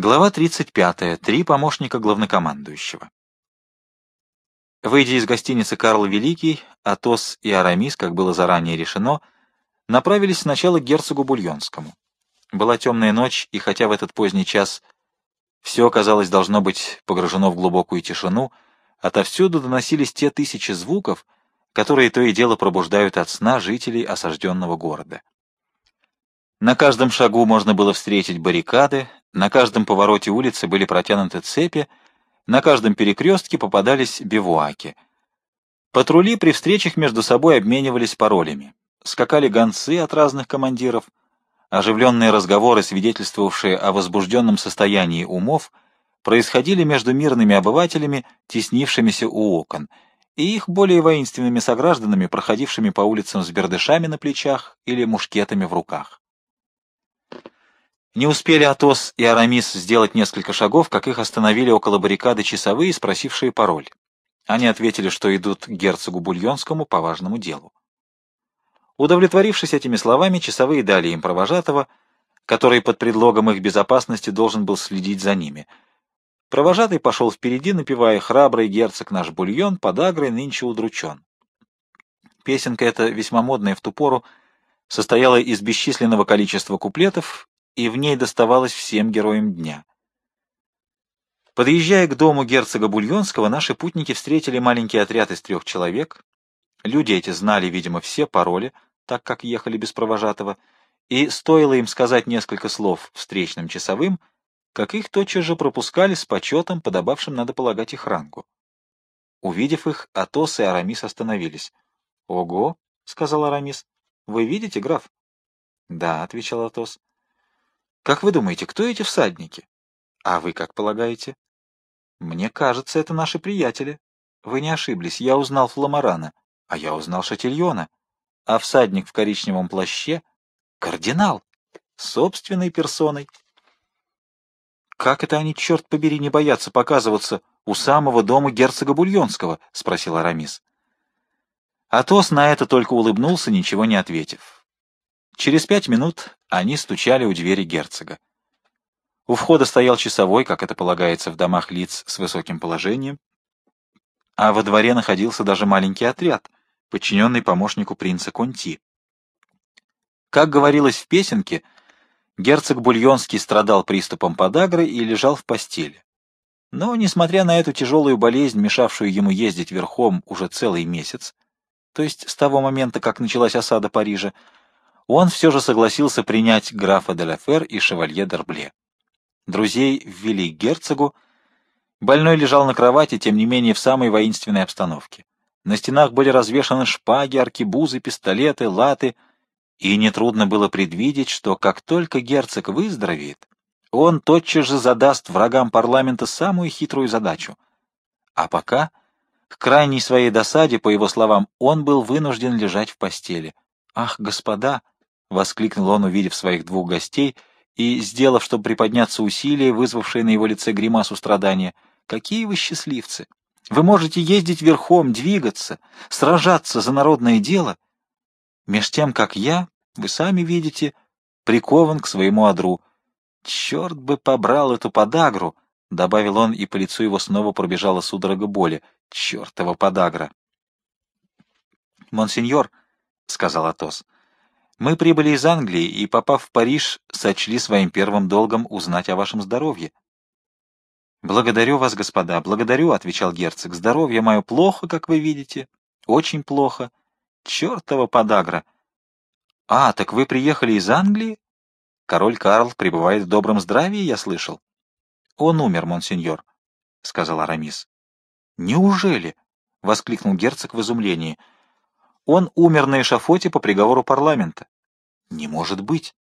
Глава 35. Три помощника главнокомандующего. Выйдя из гостиницы «Карл Великий», Атос и Арамис, как было заранее решено, направились сначала к герцогу Бульонскому. Была темная ночь, и хотя в этот поздний час все, казалось, должно быть погружено в глубокую тишину, отовсюду доносились те тысячи звуков, которые то и дело пробуждают от сна жителей осажденного города. На каждом шагу можно было встретить баррикады, на каждом повороте улицы были протянуты цепи, на каждом перекрестке попадались бивуаки. Патрули при встречах между собой обменивались паролями. Скакали гонцы от разных командиров. Оживленные разговоры, свидетельствовавшие о возбужденном состоянии умов, происходили между мирными обывателями, теснившимися у окон, и их более воинственными согражданами, проходившими по улицам с бердышами на плечах или мушкетами в руках. Не успели Атос и Арамис сделать несколько шагов, как их остановили около баррикады часовые, спросившие пароль. Они ответили, что идут к герцогу Бульонскому по важному делу. Удовлетворившись этими словами, часовые дали им провожатого, который под предлогом их безопасности должен был следить за ними. Провожатый пошел впереди, напевая «Храбрый герцог наш бульон, подагрой нынче удручен». Песенка эта, весьма модная в ту пору, состояла из бесчисленного количества куплетов и в ней доставалось всем героям дня. Подъезжая к дому герцога Бульонского, наши путники встретили маленький отряд из трех человек. Люди эти знали, видимо, все пароли, так как ехали без провожатого, и стоило им сказать несколько слов встречным часовым, как их тотчас же пропускали с почетом, подобавшим, надо полагать, их рангу. Увидев их, Атос и Арамис остановились. — Ого! — сказал Арамис. — Вы видите, граф? — Да, — отвечал Атос. Как вы думаете, кто эти всадники? А вы как полагаете? Мне кажется, это наши приятели. Вы не ошиблись, я узнал Фламорана, а я узнал Шатильона. А всадник в коричневом плаще — кардинал, собственной персоной. «Как это они, черт побери, не боятся показываться у самого дома герцога Бульонского?» — спросил Арамис. Атос на это только улыбнулся, ничего не ответив. Через пять минут они стучали у двери герцога. У входа стоял часовой, как это полагается в домах лиц с высоким положением, а во дворе находился даже маленький отряд, подчиненный помощнику принца Конти. Как говорилось в песенке, герцог Бульонский страдал приступом подагры и лежал в постели. Но, несмотря на эту тяжелую болезнь, мешавшую ему ездить верхом уже целый месяц, то есть с того момента, как началась осада Парижа, он все же согласился принять графа де Лафер и шевалье Д'Арбле. Друзей ввели к герцогу. Больной лежал на кровати, тем не менее, в самой воинственной обстановке. На стенах были развешаны шпаги, аркебузы, пистолеты, латы, и нетрудно было предвидеть, что как только герцог выздоровеет, он тотчас же задаст врагам парламента самую хитрую задачу. А пока, к крайней своей досаде, по его словам, он был вынужден лежать в постели. «Ах, господа!» — воскликнул он, увидев своих двух гостей, и, сделав, чтобы приподняться усилие, вызвавшее на его лице гримасу страдания, «Какие вы счастливцы! Вы можете ездить верхом, двигаться, сражаться за народное дело, меж тем, как я, вы сами видите, прикован к своему одру. Черт бы побрал эту подагру!» — добавил он, и по лицу его снова пробежала судорога боли. «Чертова подагра!» «Монсеньор», — сказал Атос, — мы прибыли из Англии и, попав в Париж, сочли своим первым долгом узнать о вашем здоровье. «Благодарю вас, господа, благодарю», — отвечал герцог. «Здоровье мое плохо, как вы видите. Очень плохо. Чертова подагра!» «А, так вы приехали из Англии?» «Король Карл пребывает в добром здравии, я слышал». «Он умер, монсеньор», — сказал Арамис. «Неужели?» — воскликнул герцог в изумлении. Он умер на эшафоте по приговору парламента. Не может быть.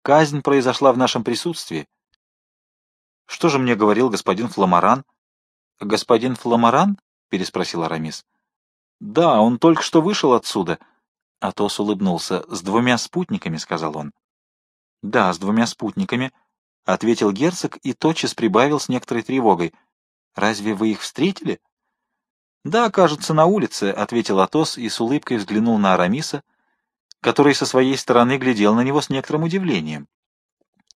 Казнь произошла в нашем присутствии. Что же мне говорил господин Фламаран? Господин Фламаран? переспросил Арамис. Да, он только что вышел отсюда. Атос улыбнулся. С двумя спутниками, сказал он. Да, с двумя спутниками, ответил герцог и тотчас прибавил с некоторой тревогой. Разве вы их встретили? «Да, кажется, на улице», — ответил Атос и с улыбкой взглянул на Арамиса, который со своей стороны глядел на него с некоторым удивлением.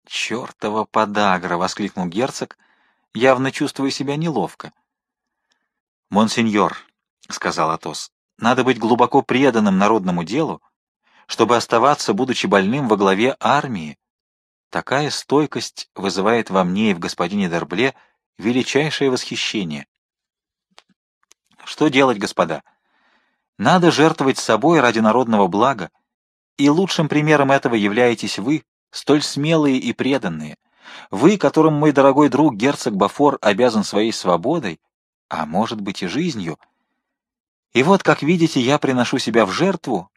«Чертова подагра!» — воскликнул герцог, явно чувствуя себя неловко. «Монсеньор», — сказал Атос, — «надо быть глубоко преданным народному делу, чтобы оставаться, будучи больным, во главе армии. Такая стойкость вызывает во мне и в господине Дербле величайшее восхищение. Что делать, господа? Надо жертвовать собой ради народного блага, и лучшим примером этого являетесь вы, столь смелые и преданные. Вы, которым мой дорогой друг герцог Бафор обязан своей свободой, а может быть и жизнью. И вот, как видите, я приношу себя в жертву,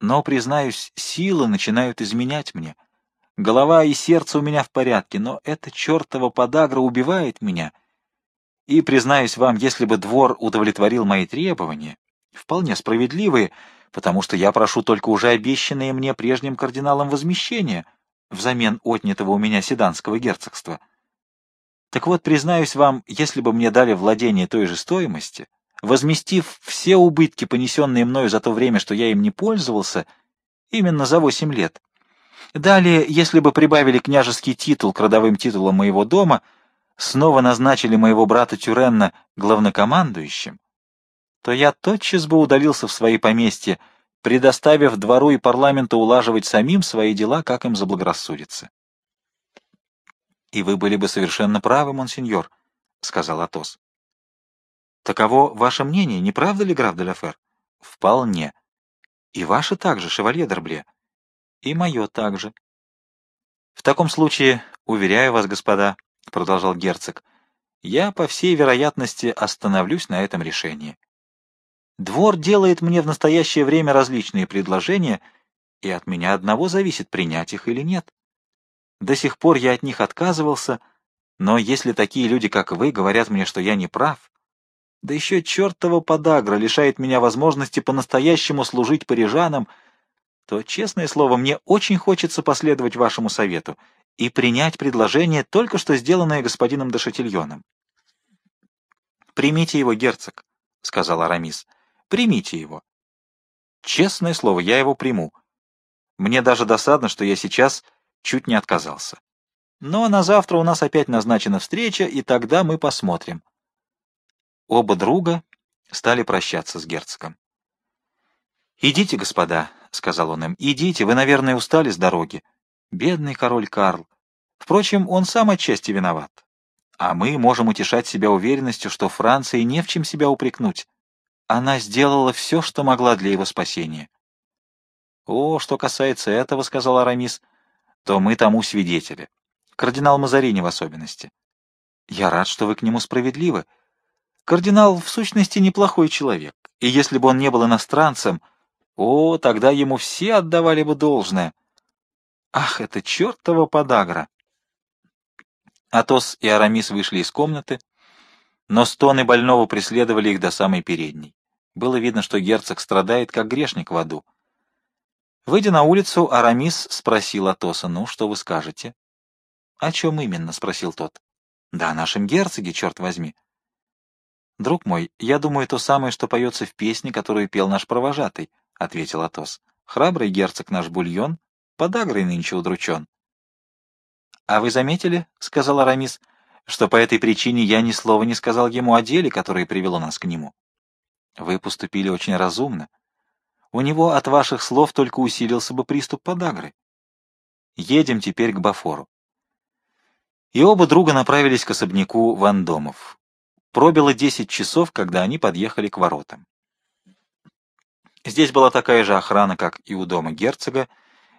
но, признаюсь, силы начинают изменять мне. Голова и сердце у меня в порядке, но эта чертова подагра убивает меня. И, признаюсь вам, если бы двор удовлетворил мои требования, вполне справедливые, потому что я прошу только уже обещанные мне прежним кардиналом возмещения взамен отнятого у меня седанского герцогства. Так вот, признаюсь вам, если бы мне дали владение той же стоимости, возместив все убытки, понесенные мною за то время, что я им не пользовался, именно за восемь лет. Далее, если бы прибавили княжеский титул к родовым титулам моего дома, снова назначили моего брата Тюренна главнокомандующим, то я тотчас бы удалился в свои поместья, предоставив двору и парламенту улаживать самим свои дела, как им заблагорассудится. — И вы были бы совершенно правы, монсеньор, — сказал Атос. Таково ваше мнение, не правда ли, граф де Лафер? Вполне. И ваше также, шевалье Дербле. И мое также. В таком случае, уверяю вас, господа, — продолжал герцог, — я, по всей вероятности, остановлюсь на этом решении. Двор делает мне в настоящее время различные предложения, и от меня одного зависит, принять их или нет. До сих пор я от них отказывался, но если такие люди, как вы, говорят мне, что я не прав, да еще чертова подагра лишает меня возможности по-настоящему служить парижанам, то, честное слово, мне очень хочется последовать вашему совету и принять предложение, только что сделанное господином Дешатильоном. «Примите его, герцог», — сказал Арамис. «Примите его». «Честное слово, я его приму. Мне даже досадно, что я сейчас чуть не отказался. Но на завтра у нас опять назначена встреча, и тогда мы посмотрим». Оба друга стали прощаться с герцогом. «Идите, господа», — сказал он им, — «идите, вы, наверное, устали с дороги. Бедный король Карл. Впрочем, он сам отчасти виноват. А мы можем утешать себя уверенностью, что Франции не в чем себя упрекнуть. Она сделала все, что могла для его спасения». «О, что касается этого, — сказал Арамис, — то мы тому свидетели. Кардинал Мазарини в особенности. Я рад, что вы к нему справедливы. Кардинал в сущности неплохой человек, и если бы он не был иностранцем, о, тогда ему все отдавали бы должное. Ах, это чертова подагра! Атос и Арамис вышли из комнаты, но стоны больного преследовали их до самой передней. Было видно, что герцог страдает, как грешник в аду. Выйдя на улицу, Арамис спросил Атоса, «Ну, что вы скажете?» «О чем именно?» — спросил тот. «Да о нашем герцоге, черт возьми. «Друг мой, я думаю, то самое, что поется в песне, которую пел наш провожатый», — ответил Атос. «Храбрый герцог наш бульон, подагрой нынче удручен». «А вы заметили, — сказал Арамис, — что по этой причине я ни слова не сказал ему о деле, которое привело нас к нему? Вы поступили очень разумно. У него от ваших слов только усилился бы приступ подагры. Едем теперь к Бафору». И оба друга направились к особняку Вандомов. Пробило десять часов, когда они подъехали к воротам. Здесь была такая же охрана, как и у дома герцога,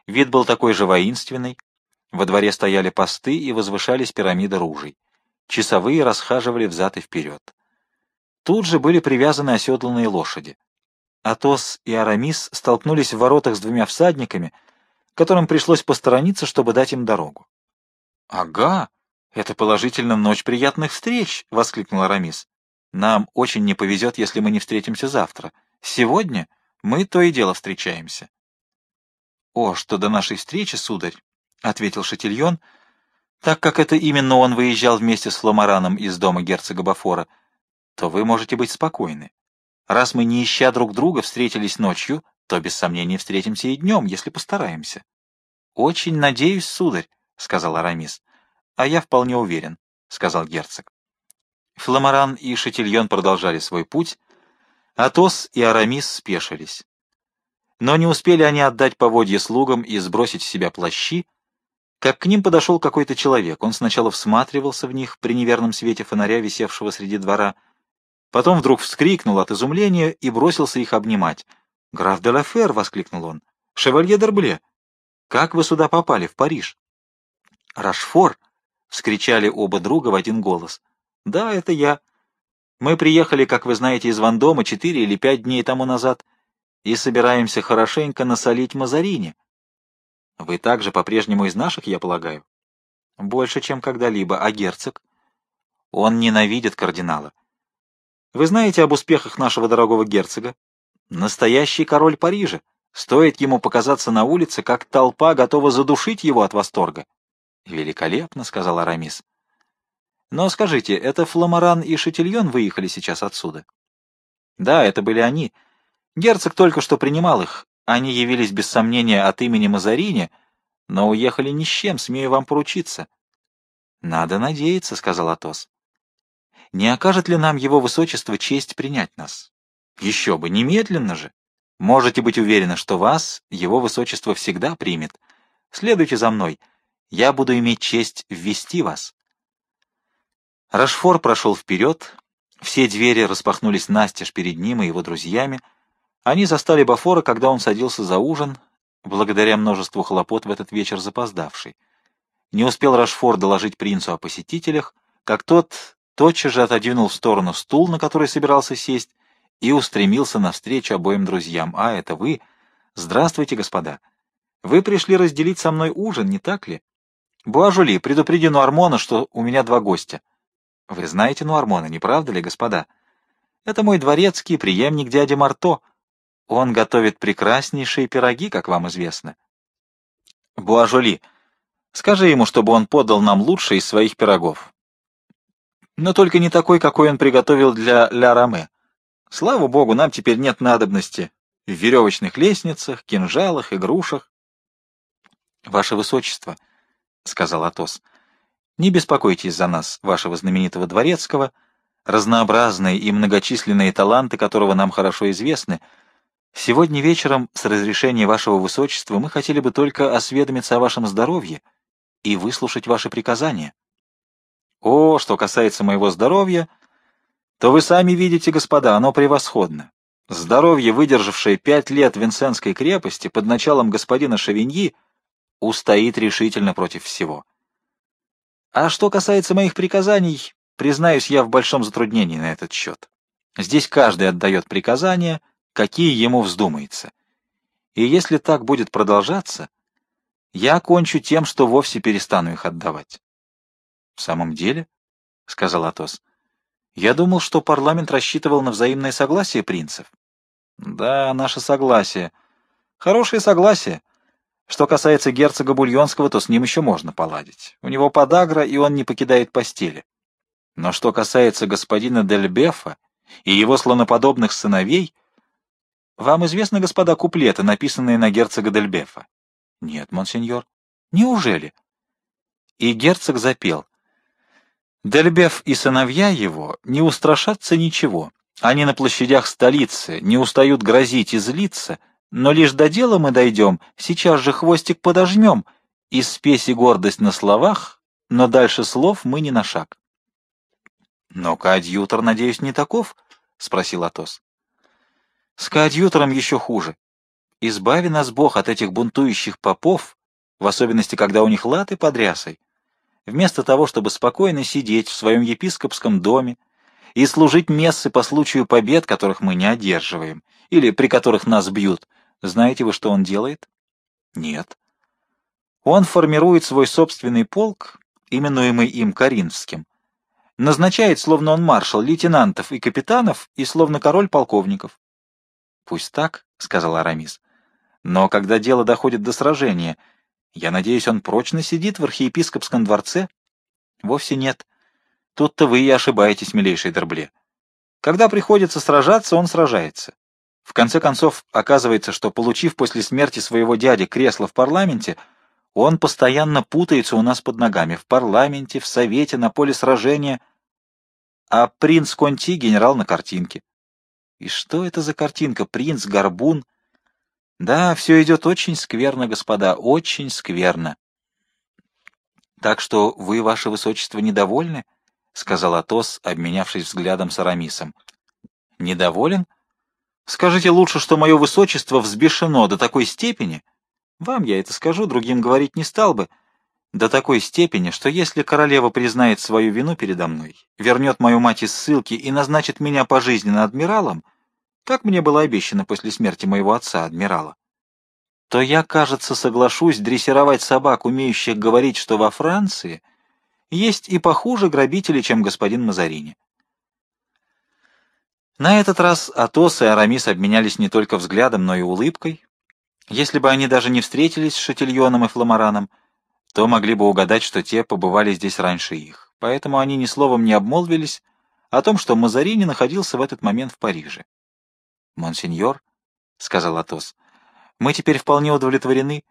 вид был такой же воинственный, во дворе стояли посты и возвышались пирамиды ружей. Часовые расхаживали взад и вперед. Тут же были привязаны оседланные лошади. Атос и Арамис столкнулись в воротах с двумя всадниками, которым пришлось посторониться, чтобы дать им дорогу. — Ага, «Это положительно ночь приятных встреч!» — воскликнул Арамис. «Нам очень не повезет, если мы не встретимся завтра. Сегодня мы то и дело встречаемся». «О, что до нашей встречи, сударь!» — ответил Шатильон, так как это именно он выезжал вместе с Фламараном из дома герцога Бафора, то вы можете быть спокойны. Раз мы, не ища друг друга, встретились ночью, то без сомнения встретимся и днем, если постараемся. Очень надеюсь, сударь, — сказал Арамис. — А я вполне уверен, — сказал герцог. Фламоран и Шатильон продолжали свой путь, Атос и Арамис спешились. Но не успели они отдать поводье слугам и сбросить с себя плащи, как к ним подошел какой-то человек. Он сначала всматривался в них при неверном свете фонаря, висевшего среди двора, потом вдруг вскрикнул от изумления и бросился их обнимать. «Граф де Лафер!» — воскликнул он. «Шевалье Д'Арбле! Как вы сюда попали, в Париж?» «Рашфор!» — вскричали оба друга в один голос. «Да, это я. Мы приехали, как вы знаете, из Вандома четыре или пять дней тому назад и собираемся хорошенько насолить Мазарине. Вы также по-прежнему из наших, я полагаю? Больше, чем когда-либо. А герцог? Он ненавидит кардинала. Вы знаете об успехах нашего дорогого герцога? Настоящий король Парижа. Стоит ему показаться на улице, как толпа готова задушить его от восторга. Великолепно, — сказал Арамис. Но скажите, это Фламоран и Шатильон выехали сейчас отсюда? Да, это были они. Герцог только что принимал их. Они явились без сомнения от имени Мазарини, но уехали ни с чем, смею вам поручиться. — Надо надеяться, — сказал Атос. — Не окажет ли нам его высочество честь принять нас? — Еще бы, немедленно же. Можете быть уверены, что вас его высочество всегда примет. Следуйте за мной. Я буду иметь честь ввести вас. Рашфор прошел вперед, все двери распахнулись настежь перед ним и его друзьями, они застали Бафора, когда он садился за ужин, благодаря множеству хлопот в этот вечер запоздавший. Не успел Рашфор доложить принцу о посетителях, как тот тотчас же отодвинул в сторону стул, на который собирался сесть, и устремился навстречу обоим друзьям. «А, это вы? Здравствуйте, господа! Вы пришли разделить со мной ужин, не так ли? Буажули, предупреди Нуармона, что у меня два гостя. Вы знаете Нуармона, не правда ли, господа? Это мой дворецкий, преемник дяди Марто». Он готовит прекраснейшие пироги, как вам известно. Буажоли, скажи ему, чтобы он подал нам лучший из своих пирогов. Но только не такой, какой он приготовил для Ля Раме. Слава богу, нам теперь нет надобности в веревочных лестницах, кинжалах и грушах. — Ваше Высочество, — сказал Атос, — не беспокойтесь за нас, вашего знаменитого дворецкого, разнообразные и многочисленные таланты которого нам хорошо известны — Сегодня вечером, с разрешения вашего высочества, мы хотели бы только осведомиться о вашем здоровье и выслушать ваши приказания. О, что касается моего здоровья, то вы сами видите, господа, оно превосходно. Здоровье, выдержавшее пять лет Винсентской крепости под началом господина Шавиньи, устоит решительно против всего. А что касается моих приказаний, признаюсь, я в большом затруднении на этот счет. Здесь каждый отдает приказания — какие ему вздумается. И если так будет продолжаться, я кончу тем, что вовсе перестану их отдавать. — В самом деле? — сказал Атос. — Я думал, что парламент рассчитывал на взаимное согласие принцев. — Да, наше согласие. Хорошее согласие. Что касается герцога Бульонского, то с ним еще можно поладить. У него подагра, и он не покидает постели. Но что касается господина Дельбефа и его слоноподобных сыновей — вам известны, господа, куплеты, написанные на герцога Дельбефа? Нет, монсеньор. Неужели? И герцог запел. Дельбеф и сыновья его не устрашатся ничего. Они на площадях столицы не устают грозить и злиться, но лишь до дела мы дойдем, сейчас же хвостик подожмем, и спесь и гордость на словах, но дальше слов мы не на шаг. — Но коадьютор, надеюсь, не таков? — спросил Атос. С коадьютором еще хуже. Избави нас Бог от этих бунтующих попов, в особенности, когда у них латы под рясой. Вместо того, чтобы спокойно сидеть в своем епископском доме и служить мессы по случаю побед, которых мы не одерживаем, или при которых нас бьют, знаете вы, что он делает? Нет. Он формирует свой собственный полк, именуемый им Каринским, назначает, словно он маршал, лейтенантов и капитанов, и словно король полковников. Пусть так, — сказал Арамис. Но когда дело доходит до сражения, я надеюсь, он прочно сидит в архиепископском дворце? Вовсе нет. Тут-то вы и ошибаетесь, милейший Дербле. Когда приходится сражаться, он сражается. В конце концов, оказывается, что, получив после смерти своего дяди кресло в парламенте, Он постоянно путается у нас под ногами в парламенте, в совете, на поле сражения. А принц Конти — генерал на картинке. И что это за картинка? Принц, горбун? Да, все идет очень скверно, господа, очень скверно. Так что вы, ваше высочество, недовольны? — сказал Атос, обменявшись взглядом с Арамисом. — Недоволен? Скажите лучше, что мое высочество взбешено до такой степени, — вам я это скажу, другим говорить не стал бы. До такой степени, что если королева признает свою вину передо мной, вернет мою мать из ссылки и назначит меня пожизненно адмиралом, как мне было обещано после смерти моего отца, адмирала, то я, кажется, соглашусь дрессировать собак, умеющих говорить, что во Франции есть и похуже грабители, чем господин Мазарини. На этот раз Атос и Арамис обменялись не только взглядом, но и улыбкой, если бы они даже не встретились с Шатильоном и Фламараном, то могли бы угадать, что те побывали здесь раньше их. Поэтому они ни словом не обмолвились о том, что Мазарини находился в этот момент в Париже. «Монсеньор», — сказал Атос, — «мы теперь вполне удовлетворены.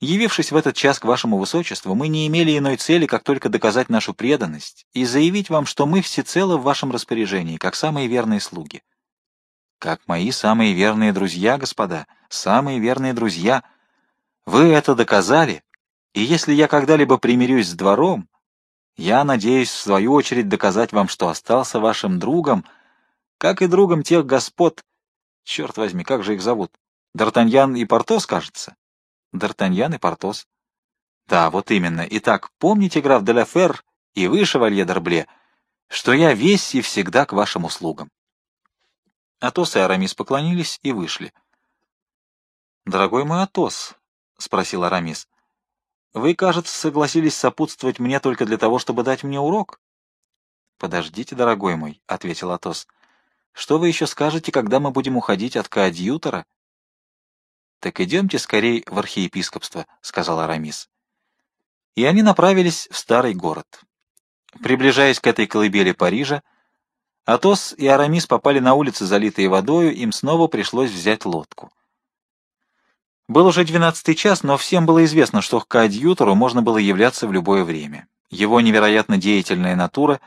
Явившись в этот час к вашему высочеству, мы не имели иной цели, как только доказать нашу преданность и заявить вам, что мы всецело в вашем распоряжении, как самые верные слуги. Как мои самые верные друзья, господа, самые верные друзья. Вы это доказали, и если я когда-либо примирюсь с двором, я надеюсь, в свою очередь, доказать вам, что остался вашим другом, как и другом тех господ. Черт возьми, как же их зовут? Д'Артаньян и Портос, кажется? Д'Артаньян и Портос. Да, вот именно. Итак, помните, граф де ла и вы, шевалье Д'Арбле, что я весь и всегда к вашим услугам. Атос и Арамис поклонились и вышли. «Дорогой мой Атос», — спросил Арамис, — «вы, кажется, согласились сопутствовать мне только для того, чтобы дать мне урок?» «Подождите, дорогой мой», — ответил Атос. «Что вы еще скажете, когда мы будем уходить от коадьютора?» «Так идемте скорее в архиепископство», — сказал Арамис. И они направились в старый город. Приближаясь к этой колыбели Парижа, Атос и Арамис попали на улицы, залитые водою, им снова пришлось взять лодку. Был уже двенадцатый час, но всем было известно, что к коадьютору можно было являться в любое время. Его невероятно деятельная натура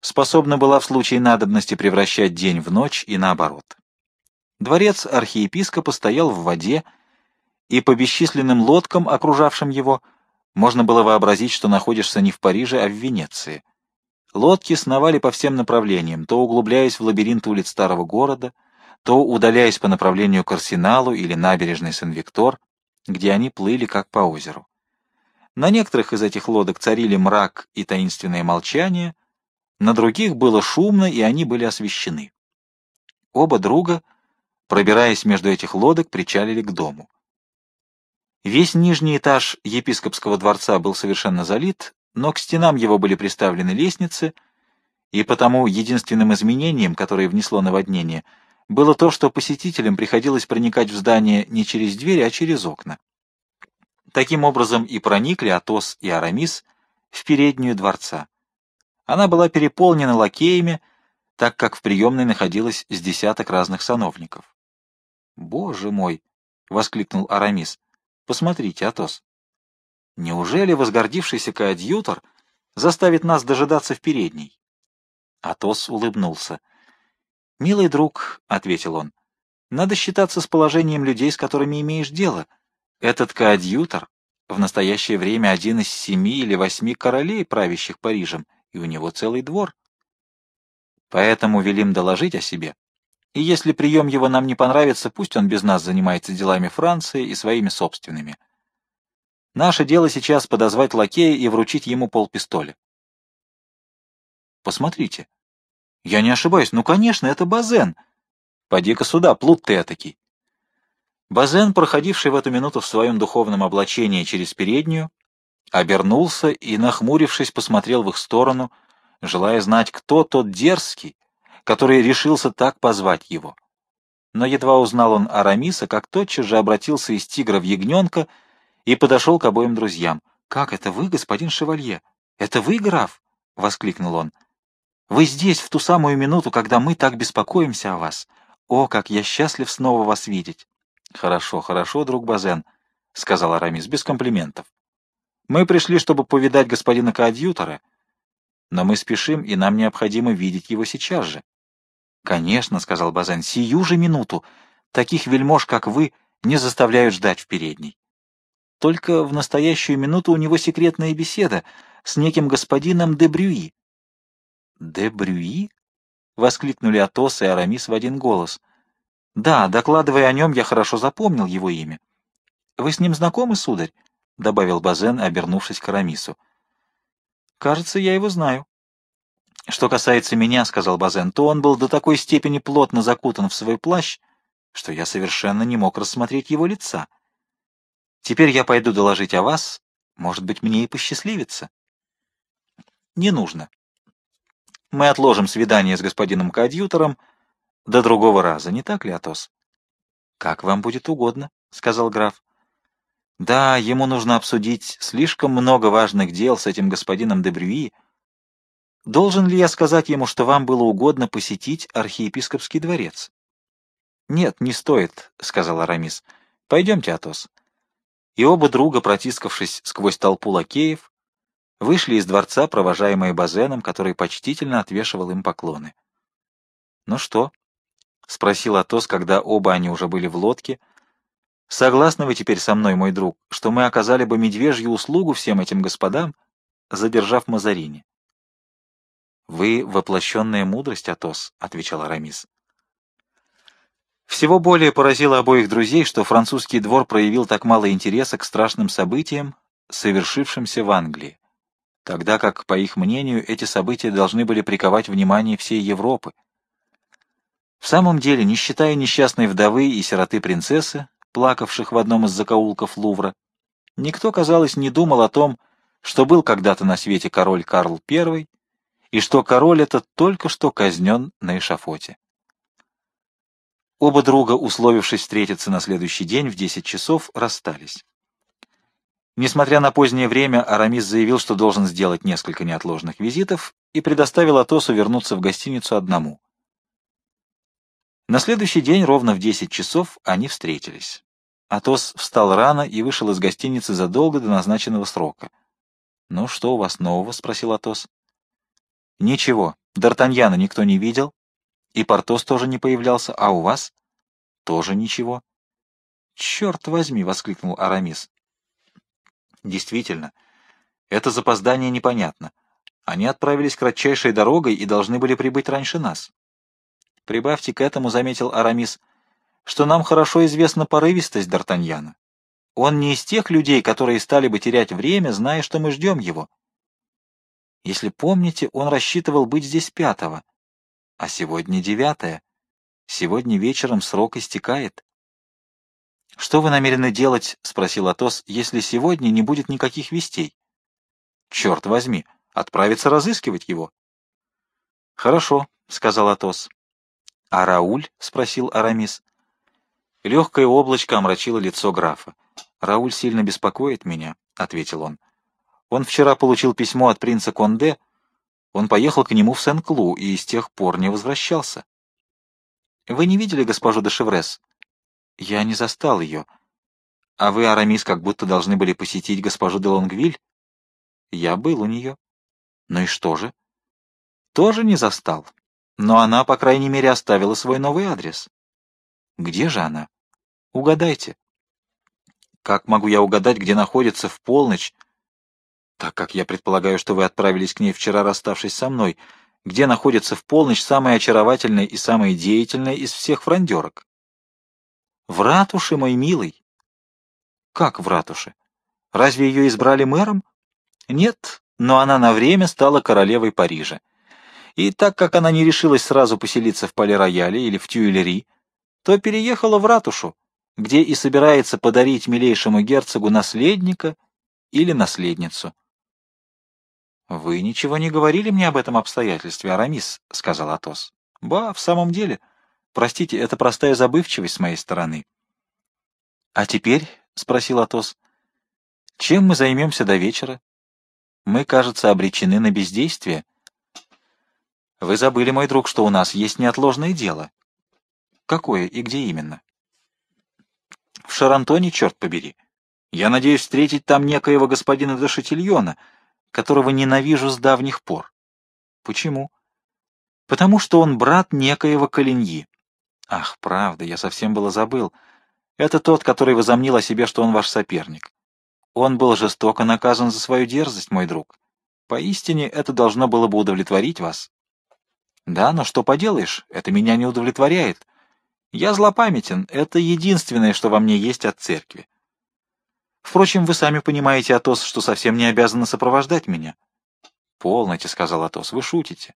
способна была в случае надобности превращать день в ночь и наоборот. Дворец архиепископа стоял в воде, и по бесчисленным лодкам, окружавшим его, можно было вообразить, что находишься не в Париже, а в Венеции. Лодки сновали по всем направлениям, то углубляясь в лабиринт улиц старого города, то удаляясь по направлению к Арсеналу или набережной Сен-Виктор, где они плыли как по озеру. На некоторых из этих лодок царили мрак и таинственное молчание, на других было шумно, и они были освещены. Оба друга, пробираясь между этих лодок, причалили к дому. Весь нижний этаж епископского дворца был совершенно залит, но к стенам его были приставлены лестницы, и потому единственным изменением, которое внесло наводнение, было то, что посетителям приходилось проникать в здание не через двери, а через окна. Таким образом и проникли Атос и Арамис в переднюю дворца. Она была переполнена лакеями, так как в приемной находилось с десяток разных сановников. «Боже мой!» — воскликнул Арамис. «Посмотрите, Атос, Неужели возгордившийся коадьютор заставит нас дожидаться в передней? Атос улыбнулся. «Милый друг», — ответил он, — «надо считаться с положением людей, с которыми имеешь дело. Этот коадьютор в настоящее время один из семи или восьми королей, правящих Парижем, и у него целый двор. Поэтому велим доложить о себе. И если прием его нам не понравится, пусть он без нас занимается делами Франции и своими собственными». Наше дело сейчас подозвать лакея и вручить ему полпистоля. Посмотрите. Я не ошибаюсь. Ну, конечно, это Базен. Поди-ка сюда, плут ты этакий. Базен, проходивший в эту минуту в своем духовном облачении через переднюю, обернулся и, нахмурившись, посмотрел в их сторону, желая знать, кто тот дерзкий, который решился так позвать его. Но едва узнал он Арамиса, как тотчас же обратился из тигра в ягненка и подошел к обоим друзьям. «Как это вы, господин Шевалье? Это вы, граф?» — воскликнул он. «Вы здесь в ту самую минуту, когда мы так беспокоимся о вас. О, как я счастлив снова вас видеть!» «Хорошо, хорошо, друг Базен», — сказал Арамис, — «без комплиментов. Мы пришли, чтобы повидать господина коадьютора, но мы спешим, и нам необходимо видеть его сейчас же. — Конечно, — сказал Базен, — сию же минуту. Таких вельмож, как вы, не заставляют ждать в передней. Только в настоящую минуту у него секретная беседа с неким господином де Брюи. — Де Брюи? — воскликнули Атос и Арамис в один голос. — Да, докладывая о нем, я хорошо запомнил его имя. — Вы с ним знакомы, сударь? — добавил Базен, обернувшись к Арамису. — Кажется, я его знаю. — Что касается меня, — сказал Базен, — то он был до такой степени плотно закутан в свой плащ, что я совершенно не мог рассмотреть его лица. — Теперь я пойду доложить о вас. Может быть, мне и посчастливится. Не нужно. Мы отложим свидание с господином коадьютором до другого раза, не так ли, Атос? Как вам будет угодно, — сказал граф. Да, ему нужно обсудить слишком много важных дел с этим господином Дебрюи. Должен ли я сказать ему, что вам было угодно посетить архиепископский дворец? Нет, не стоит, — сказал Арамис. Пойдемте, Атос и оба друга, протискавшись сквозь толпу лакеев, вышли из дворца, провожаемые Базеном, который почтительно отвешивал им поклоны. — Ну что? — спросил Атос, когда оба они уже были в лодке. — Согласны вы теперь со мной, мой друг, что мы оказали бы медвежью услугу всем этим господам, задержав Мазарини? — Вы воплощенная мудрость, Атос, — отвечал Арамис. Всего более поразило обоих друзей, что французский двор проявил так мало интереса к страшным событиям, совершившимся в Англии, тогда как, по их мнению, эти события должны были приковать внимание всей Европы. В самом деле, не считая несчастной вдовы и сироты принцессы, плакавших в одном из закоулков Лувра, никто, казалось, не думал о том, что был когда-то на свете король Карл I, и что король этот только что казнен на эшафоте. Оба друга, условившись встретиться на следующий день в 10 часов, расстались. Несмотря на позднее время, Арамис заявил, что должен сделать несколько неотложных визитов и предоставил Атосу вернуться в гостиницу одному. На следующий день, ровно в 10 часов, они встретились. Атос встал рано и вышел из гостиницы задолго до назначенного срока. «Ну, что у вас нового?» — спросил Атос. «Ничего. Д'Артаньяна никто не видел, и Портос тоже не появлялся, а у вас? Тоже ничего. Черт возьми, — воскликнул Арамис. Действительно, это запоздание непонятно. Они отправились кратчайшей дорогой и должны были прибыть раньше нас. Прибавьте к этому, — заметил Арамис, — что нам хорошо известна порывистость Д'Артаньяна. Он не из тех людей, которые стали бы терять время, зная, что мы ждем его. Если помните, он рассчитывал быть здесь пятого, а сегодня девятое. Сегодня вечером срок истекает. — Что вы намерены делать, — спросил Атос, — если сегодня не будет никаких вестей? — Черт возьми, отправиться разыскивать его. — Хорошо, — сказал Атос. — А Рауль? — спросил Арамис. Легкое облачко омрачило лицо графа. — Рауль сильно беспокоит меня, — ответил он. — Он вчера получил письмо от принца Конде, — он поехал к нему в Сен-Клу и с тех пор не возвращался. Вы не видели госпожу де Шеврес? Я не застал ее. А вы, Арамис, как будто должны были посетить госпожу де Лонгвиль? Я был у нее. Ну и что же? Тоже не застал. Но она, по крайней мере, оставила свой новый адрес. Где же она? Угадайте. Как могу я угадать, где находится в полночь так как я предполагаю, что вы отправились к ней вчера, расставшись со мной, где находится в полночь самая очаровательная и самая деятельная из всех фрондерок. В ратуше, мой милый. Как в ратуше? Разве ее избрали мэром? Нет, но она на время стала королевой Парижа. И так как она не решилась сразу поселиться в Пале-Рояле или в Тюильри, то переехала в ратушу, где и собирается подарить милейшему герцогу наследника или наследницу. «Вы ничего не говорили мне об этом обстоятельстве, Арамис», — сказал Атос. «Ба, в самом деле. Простите, это простая забывчивость с моей стороны». «А теперь?» — спросил Атос. «Чем мы займемся до вечера? Мы, кажется, обречены на бездействие». «Вы забыли, мой друг, что у нас есть неотложное дело». «Какое и где именно?» «В Шарантоне, черт побери». Я надеюсь встретить там некоего господина де Шатильона, которого ненавижу с давних пор. Почему? Потому что он брат некоего Калиньи. Ах, правда, я совсем было забыл. Это тот, который возомнил о себе, что он ваш соперник. Он был жестоко наказан за свою дерзость, мой друг. Поистине, это должно было бы удовлетворить вас. Да, но что поделаешь, это меня не удовлетворяет. Я злопамятен, это единственное, что во мне есть от церкви. Впрочем, вы сами понимаете, Атос, что совсем не обязаны сопровождать меня. — Полноте, — сказал Атос, — вы шутите.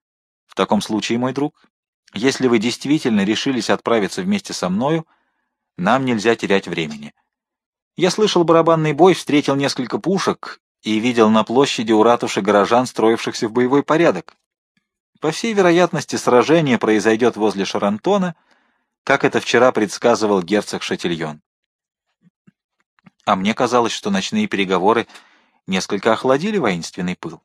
— В таком случае, мой друг, если вы действительно решились отправиться вместе со мною, нам нельзя терять времени. Я слышал барабанный бой, встретил несколько пушек и видел на площади у ратуши горожан, строившихся в боевой порядок. По всей вероятности, сражение произойдет возле Шарантона, как это вчера предсказывал герцог Шатильон. А мне казалось, что ночные переговоры несколько охладили воинственный пыл.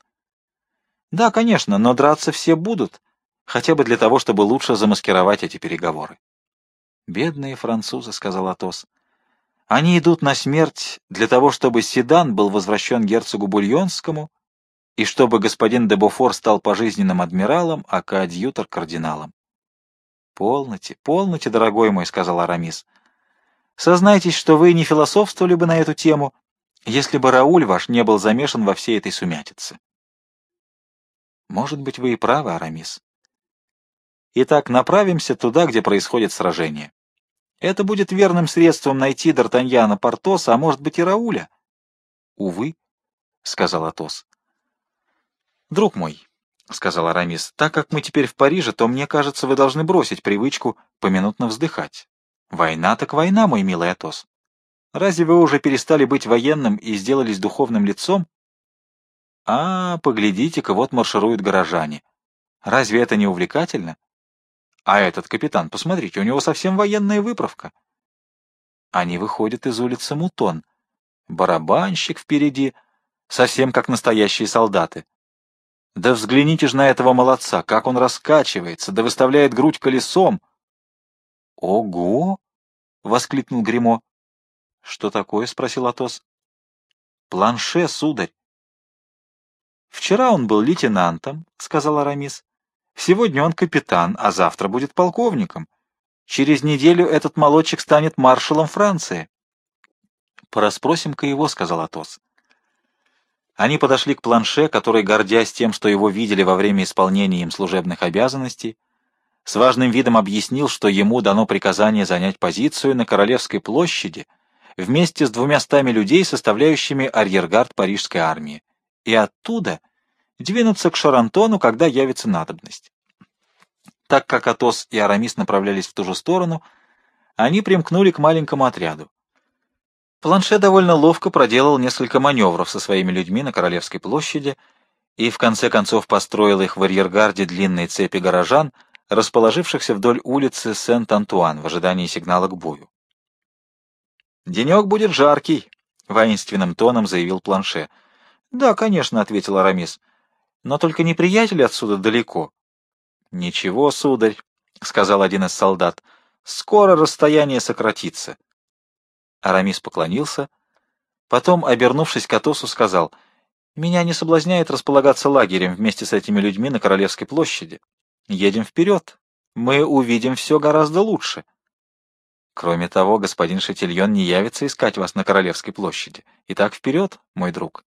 Да, конечно, но драться все будут, хотя бы для того, чтобы лучше замаскировать эти переговоры. «Бедные французы», — сказал Атос. «Они идут на смерть для того, чтобы Седан был возвращен герцогу Бульонскому и чтобы господин де Буфор стал пожизненным адмиралом, а коадьютор — кардиналом». «Полноте, полноте, дорогой мой», — сказал Арамис. Сознайтесь, что вы не философствовали бы на эту тему, если бы Рауль ваш не был замешан во всей этой сумятице. Может быть, вы и правы, Арамис. Итак, направимся туда, где происходит сражение. Это будет верным средством найти Д'Артаньяна Портоса, а может быть и Рауля. — Увы, — сказал Атос. — Друг мой, — сказал Арамис, — так как мы теперь в Париже, то, мне кажется, вы должны бросить привычку поминутно вздыхать. Война так война, мой милый Атос. Разве вы уже перестали быть военным и сделались духовным лицом? А, поглядите-ка, вот маршируют горожане. Разве это не увлекательно? А этот капитан, посмотрите, у него совсем военная выправка. Они выходят из улицы Мутон. Барабанщик впереди, совсем как настоящие солдаты. Да взгляните же на этого молодца, как он раскачивается, да выставляет грудь колесом. Ого! — воскликнул Гримо. Что такое? — спросил Атос. — Планше, сударь. — Вчера он был лейтенантом, — сказал Арамис. — Сегодня он капитан, а завтра будет полковником. Через неделю этот молодчик станет маршалом Франции. — Пораспросим-ка его, — сказал Атос. Они подошли к планше, который, гордясь тем, что его видели во время исполнения им служебных обязанностей, с важным видом объяснил, что ему дано приказание занять позицию на Королевской площади вместе с двумястами людей, составляющими арьергард парижской армии, и оттуда двинуться к Шарантону, когда явится надобность. Так как Атос и Арамис направлялись в ту же сторону, они примкнули к маленькому отряду. Планше довольно ловко проделал несколько маневров со своими людьми на Королевской площади и в конце концов построил их в арьергарде длинной цепи горожан, расположившихся вдоль улицы Сент-Антуан в ожидании сигнала к бою. «Денек будет жаркий», — воинственным тоном заявил Планше. «Да, конечно», — ответил Арамис. «Но только неприятели отсюда далеко». «Ничего, сударь», — сказал один из солдат. «Скоро расстояние сократится». Арамис поклонился. Потом, обернувшись к Атосу, сказал, «Меня не соблазняет располагаться лагерем вместе с этими людьми на Королевской площади. Едем вперед. Мы увидим все гораздо лучше. Кроме того, господин Шатильон не явится искать вас на Королевской площади. Итак, вперед, мой друг.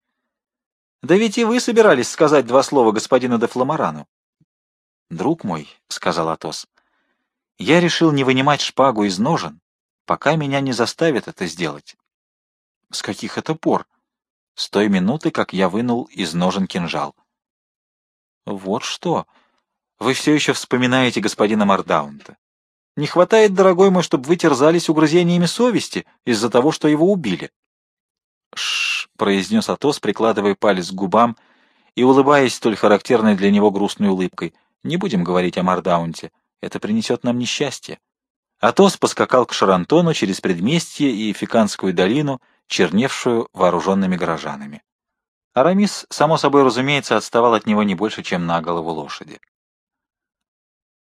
Да ведь и вы собирались сказать два слова господину де Фламарану. Друг мой, — сказал Атос, — я решил не вынимать шпагу из ножен, пока меня не заставят это сделать. С каких это пор? С той минуты, как я вынул из ножен кинжал. Вот что! Вы все еще вспоминаете господина Мардаунта. Не хватает, дорогой мой, чтобы вы терзались угрызениями совести из-за того, что его убили. Шш, произнес Атос, прикладывая палец к губам и улыбаясь столь характерной для него грустной улыбкой. Не будем говорить о Мардаунте. Это принесет нам несчастье. Атос поскакал к Шарантону через предместье и Фиканскую долину, черневшую вооруженными горожанами. Арамис, само собой разумеется, отставал от него не больше, чем на голову лошади.